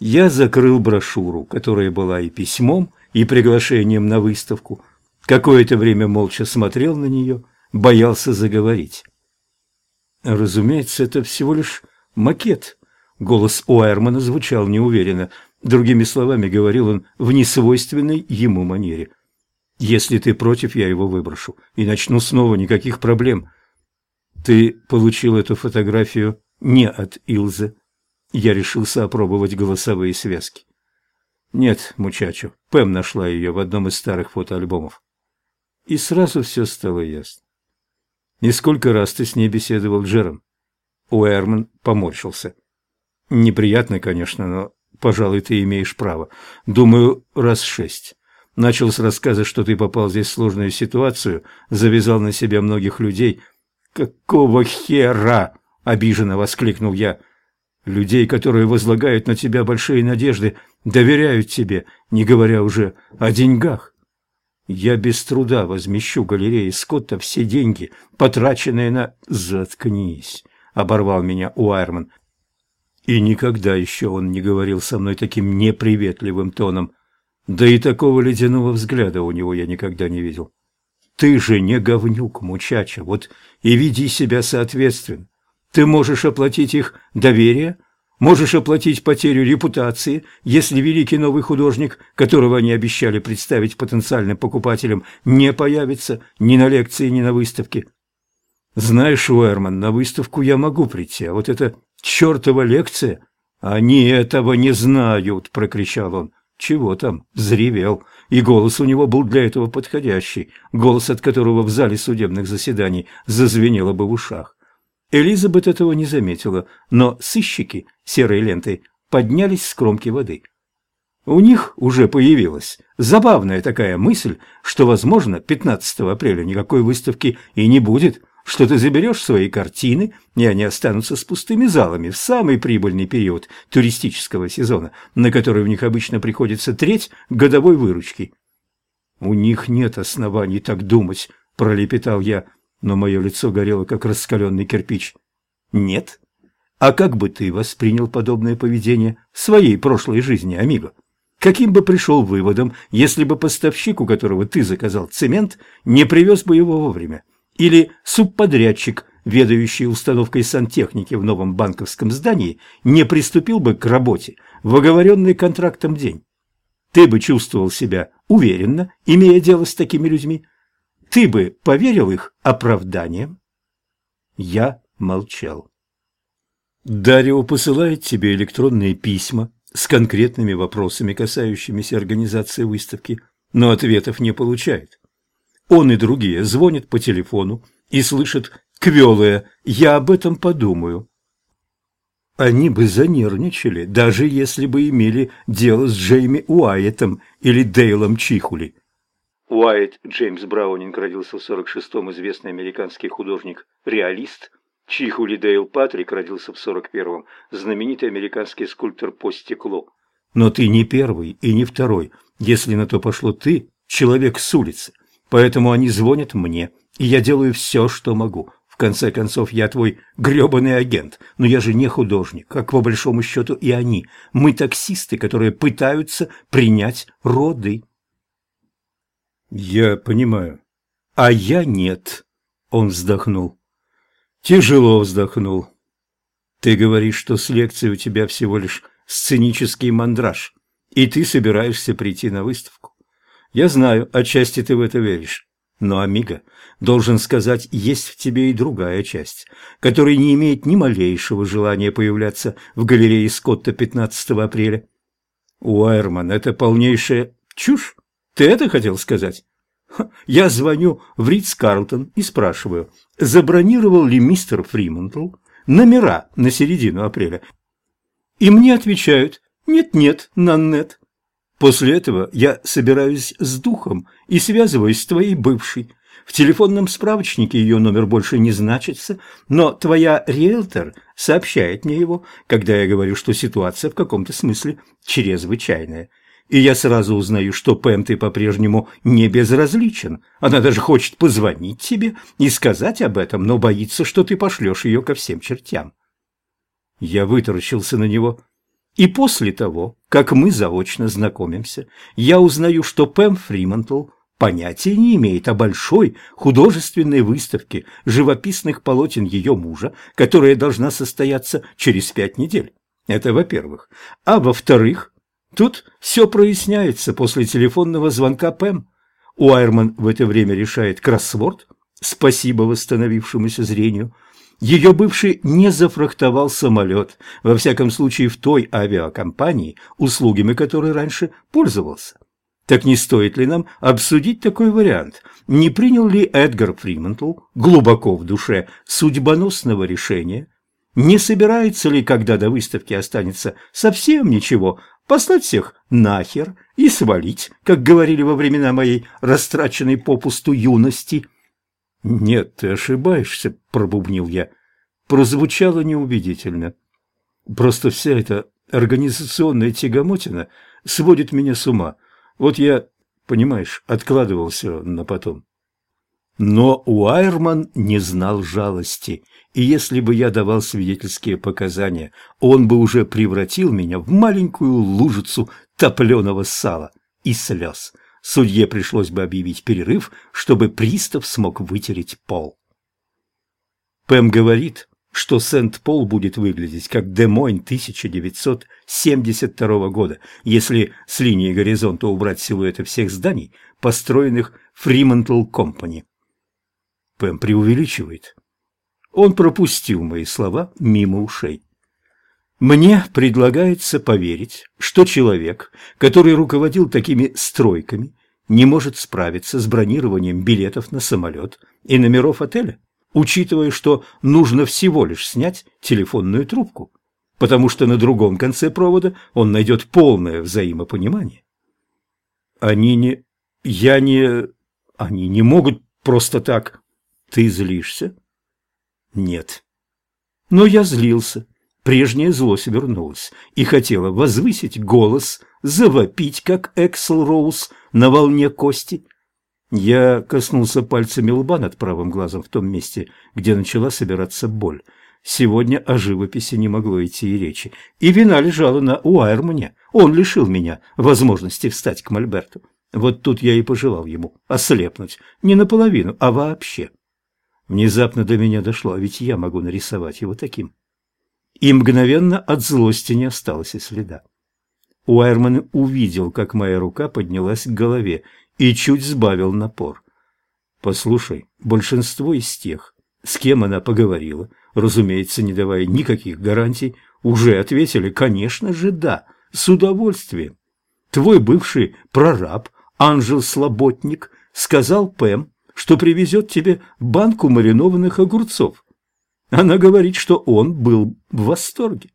Я закрыл брошюру, которая была и письмом, и приглашением на выставку. Какое-то время молча смотрел на нее, боялся заговорить. Разумеется, это всего лишь макет. Голос Уайермана звучал неуверенно. Другими словами, говорил он в несвойственной ему манере. «Если ты против, я его выброшу. И начну снова, никаких проблем. Ты получил эту фотографию не от Илзы. Я решился опробовать голосовые связки. Нет, мучачо, Пэм нашла ее в одном из старых фотоальбомов. И сразу все стало ясно. И сколько раз ты с ней беседовал, Джером? Уэрман поморщился. Неприятно, конечно, но, пожалуй, ты имеешь право. Думаю, раз шесть. Начал с рассказа, что ты попал здесь в сложную ситуацию, завязал на себя многих людей. «Какого хера?» – обиженно воскликнул я. Людей, которые возлагают на тебя большие надежды, доверяют тебе, не говоря уже о деньгах. Я без труда возмещу галерее Скотта все деньги, потраченные на... Заткнись, оборвал меня Уайерман. И никогда еще он не говорил со мной таким неприветливым тоном. Да и такого ледяного взгляда у него я никогда не видел. Ты же не говнюк, мучача, вот и веди себя соответственно. Ты можешь оплатить их доверие, можешь оплатить потерю репутации, если великий новый художник, которого они обещали представить потенциальным покупателям, не появится ни на лекции, ни на выставке. Знаешь, Уэрман, на выставку я могу прийти, а вот эта чертова лекция... Они этого не знают, прокричал он. Чего там? Взревел. И голос у него был для этого подходящий, голос от которого в зале судебных заседаний зазвенело бы в ушах. Элизабет этого не заметила, но сыщики серой лентой поднялись с кромки воды. У них уже появилась забавная такая мысль, что, возможно, 15 апреля никакой выставки и не будет, что ты заберешь свои картины, и они останутся с пустыми залами в самый прибыльный период туристического сезона, на который у них обычно приходится треть годовой выручки. «У них нет оснований так думать», – пролепетал я, – но мое лицо горело, как раскаленный кирпич. «Нет? А как бы ты воспринял подобное поведение в своей прошлой жизни, Амиго? Каким бы пришел выводом, если бы поставщик, у которого ты заказал цемент, не привез бы его вовремя? Или субподрядчик, ведающий установкой сантехники в новом банковском здании, не приступил бы к работе в оговоренный контрактом день? Ты бы чувствовал себя уверенно, имея дело с такими людьми, ты бы поверил их оправданиям? Я молчал. Дарио посылает тебе электронные письма с конкретными вопросами, касающимися организации выставки, но ответов не получает. Он и другие звонят по телефону и слышат квелое «я об этом подумаю». Они бы занервничали, даже если бы имели дело с Джейми Уайетом или Дейлом Чихули. Уайт Джеймс Браунинг родился в 46-м, известный американский художник-реалист. Чихули Дейл Патрик родился в 41-м, знаменитый американский скульптор по стеклу. Но ты не первый и не второй. Если на то пошло ты, человек с улицы. Поэтому они звонят мне, и я делаю все, что могу. В конце концов, я твой грёбаный агент, но я же не художник, как по большому счету и они. Мы таксисты, которые пытаются принять роды. «Я понимаю. А я нет», — он вздохнул. Тяжело вздохнул. «Ты говоришь, что с лекцией у тебя всего лишь сценический мандраж, и ты собираешься прийти на выставку. Я знаю, отчасти ты в это веришь. Но, Амиго, должен сказать, есть в тебе и другая часть, которая не имеет ни малейшего желания появляться в галерее Скотта 15 апреля. Уайерман, это полнейшая чушь. Ты это хотел сказать? Я звоню в Ридс Карлтон и спрашиваю, забронировал ли мистер Фримонтл номера на середину апреля. И мне отвечают, нет-нет, Наннет. После этого я собираюсь с духом и связываюсь с твоей бывшей. В телефонном справочнике ее номер больше не значится, но твоя риэлтор сообщает мне его, когда я говорю, что ситуация в каком-то смысле чрезвычайная и я сразу узнаю, что Пэм ты по-прежнему не безразличен. Она даже хочет позвонить тебе и сказать об этом, но боится, что ты пошлешь ее ко всем чертям. Я вытаращился на него. И после того, как мы заочно знакомимся, я узнаю, что Пэм Фримонтл понятия не имеет о большой художественной выставке живописных полотен ее мужа, которая должна состояться через пять недель. Это во-первых. А во-вторых, тут все проясняется после телефонного звонка Пэм. Уайерман в это время решает кроссворд, спасибо восстановившемуся зрению – ее бывший не зафрахтовал самолет, во всяком случае в той авиакомпании, услугами которой раньше пользовался. Так не стоит ли нам обсудить такой вариант? Не принял ли Эдгар Фримонтл глубоко в душе судьбоносного решения? Не собирается ли, когда до выставки останется совсем ничего, послать всех нахер и свалить, как говорили во времена моей растраченной попусту юности – «Нет, ты ошибаешься», — пробубнил я. Прозвучало неубедительно. Просто вся эта организационная тягомотина сводит меня с ума. Вот я, понимаешь, откладывал все на потом. Но Уайерман не знал жалости, и если бы я давал свидетельские показания, он бы уже превратил меня в маленькую лужицу топленого сала и слез. Судье пришлось бы объявить перерыв, чтобы пристав смог вытереть пол. Пэм говорит, что Сент-Пол будет выглядеть как Демойн 1972 года, если с линии горизонта убрать силуэты всех зданий, построенных Freemantle Company. Пэм преувеличивает. Он пропустил мои слова мимо ушей. Мне предлагается поверить, что человек, который руководил такими стройками, не может справиться с бронированием билетов на самолет и номеров отеля, учитывая, что нужно всего лишь снять телефонную трубку, потому что на другом конце провода он найдет полное взаимопонимание. Они не... Я не... Они не могут просто так... Ты злишься? Нет. Но я злился Прежняя злость вернулась и хотела возвысить голос, завопить, как Эксел Роуз на волне кости. Я коснулся пальцами лба над правым глазом в том месте, где начала собираться боль. Сегодня о живописи не могло идти и речи. И вина лежала на Уайермане. Он лишил меня возможности встать к Мольберту. Вот тут я и пожелал ему ослепнуть. Не наполовину, а вообще. Внезапно до меня дошло, а ведь я могу нарисовать его таким и мгновенно от злости не осталось и следа. Уайерман увидел, как моя рука поднялась к голове и чуть сбавил напор. «Послушай, большинство из тех, с кем она поговорила, разумеется, не давая никаких гарантий, уже ответили, конечно же, да, с удовольствием. Твой бывший прораб, Анжел Слоботник, сказал Пэм, что привезет тебе банку маринованных огурцов. Она говорит, что он был в восторге.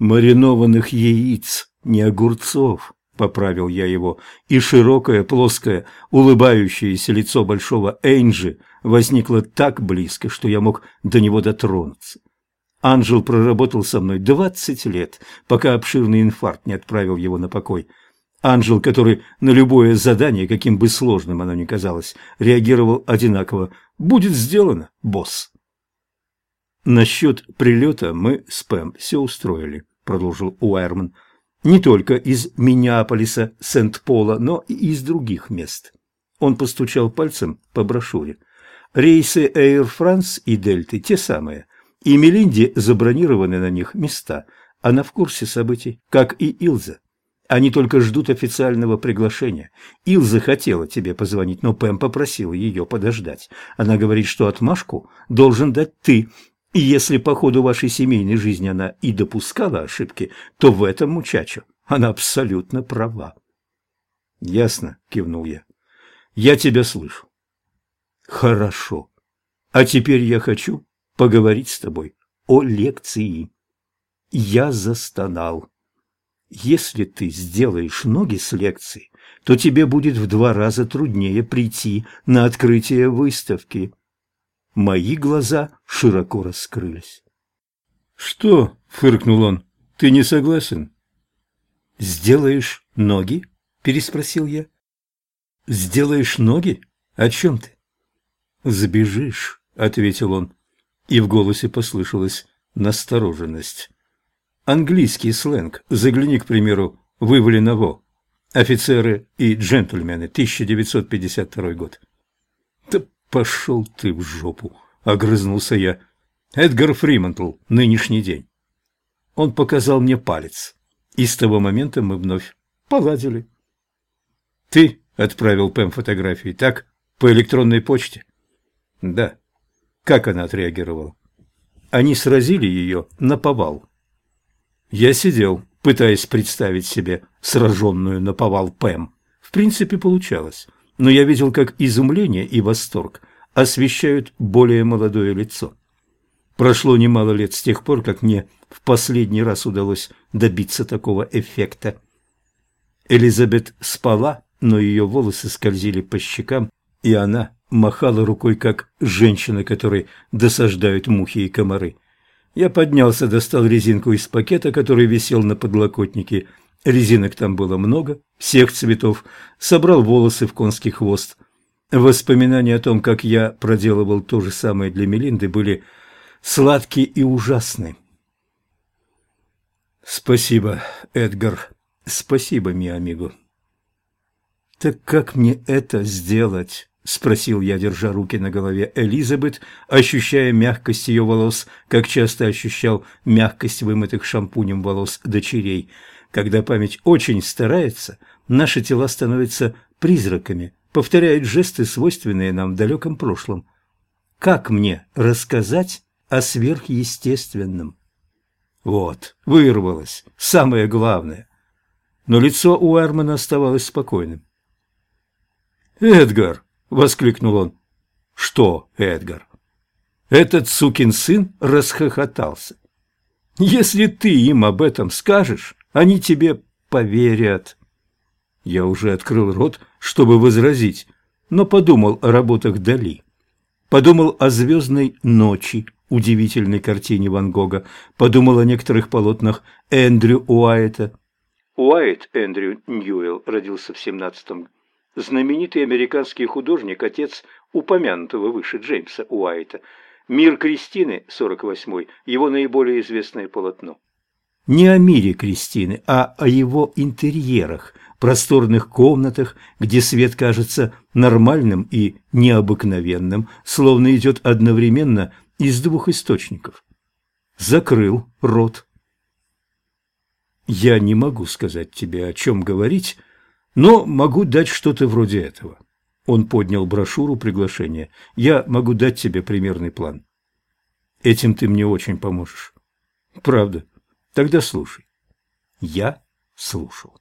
«Маринованных яиц, не огурцов», — поправил я его, и широкое, плоское, улыбающееся лицо большого Энджи возникло так близко, что я мог до него дотронуться. Анжел проработал со мной двадцать лет, пока обширный инфаркт не отправил его на покой. Анжел, который на любое задание, каким бы сложным оно ни казалось, реагировал одинаково. «Будет сделано, босс». «Насчет прилета мы с Пэм все устроили», – продолжил Уайерман. «Не только из Миннеаполиса, Сент-Пола, но и из других мест». Он постучал пальцем по брошюре. «Рейсы Air France и Дельты те самые, и Мелинде забронированы на них места. Она в курсе событий, как и Илза. Они только ждут официального приглашения. Илза хотела тебе позвонить, но Пэм попросила ее подождать. Она говорит, что отмашку должен дать ты, и если по ходу вашей семейной жизни она и допускала ошибки, то в этом, мучачо, она абсолютно права. «Ясно», — кивнул я. «Я тебя слышу». «Хорошо. А теперь я хочу поговорить с тобой о лекции». Я застонал. «Если ты сделаешь ноги с лекции, то тебе будет в два раза труднее прийти на открытие выставки». Мои глаза широко раскрылись. «Что?» — фыркнул он. «Ты не согласен?» «Сделаешь ноги?» — переспросил я. «Сделаешь ноги? О чем ты?» «Забежишь», — ответил он, и в голосе послышалась настороженность. Английский сленг. Загляни, к примеру, в Наво. Офицеры и джентльмены, 1952 год. Да пошел ты в жопу, огрызнулся я. Эдгар Фримантл, нынешний день. Он показал мне палец, и с того момента мы вновь поладили. Ты отправил Пэм фотографии, так? По электронной почте? Да. Как она отреагировала? Они сразили ее на повал. Я сидел, пытаясь представить себе сраженную на повал Пэм. В принципе, получалось, но я видел, как изумление и восторг освещают более молодое лицо. Прошло немало лет с тех пор, как мне в последний раз удалось добиться такого эффекта. Элизабет спала, но ее волосы скользили по щекам, и она махала рукой, как женщина, которой досаждают мухи и комары. Я поднялся, достал резинку из пакета, который висел на подлокотнике. Резинок там было много, всех цветов. Собрал волосы в конский хвост. Воспоминания о том, как я проделывал то же самое для Мелинды, были сладкие и ужасны. Спасибо, Эдгар. Спасибо, миамиго. Так как мне это сделать? — спросил я, держа руки на голове Элизабет, ощущая мягкость ее волос, как часто ощущал мягкость вымытых шампунем волос дочерей. Когда память очень старается, наши тела становятся призраками, повторяют жесты, свойственные нам в далеком прошлом. Как мне рассказать о сверхъестественном? Вот, вырвалось, самое главное. Но лицо у Эрмана оставалось спокойным. «Эдгар!» — воскликнул он. «Что, Эдгар?» Этот сукин сын расхохотался. «Если ты им об этом скажешь, они тебе поверят». Я уже открыл рот, чтобы возразить, но подумал о работах Дали. Подумал о «Звездной ночи», удивительной картине Ван Гога, подумал о некоторых полотнах Эндрю Уайта. Уайт Эндрю Ньюэлл родился в 17 году знаменитый американский художник, отец упомянутого выше Джеймса Уайта. «Мир Кристины» 48 его наиболее известное полотно. Не о мире Кристины, а о его интерьерах, просторных комнатах, где свет кажется нормальным и необыкновенным, словно идет одновременно из двух источников. Закрыл рот. Я не могу сказать тебе, о чем говорить, но могу дать что-то вроде этого. Он поднял брошюру приглашения. Я могу дать тебе примерный план. Этим ты мне очень поможешь. Правда? Тогда слушай. Я слушал.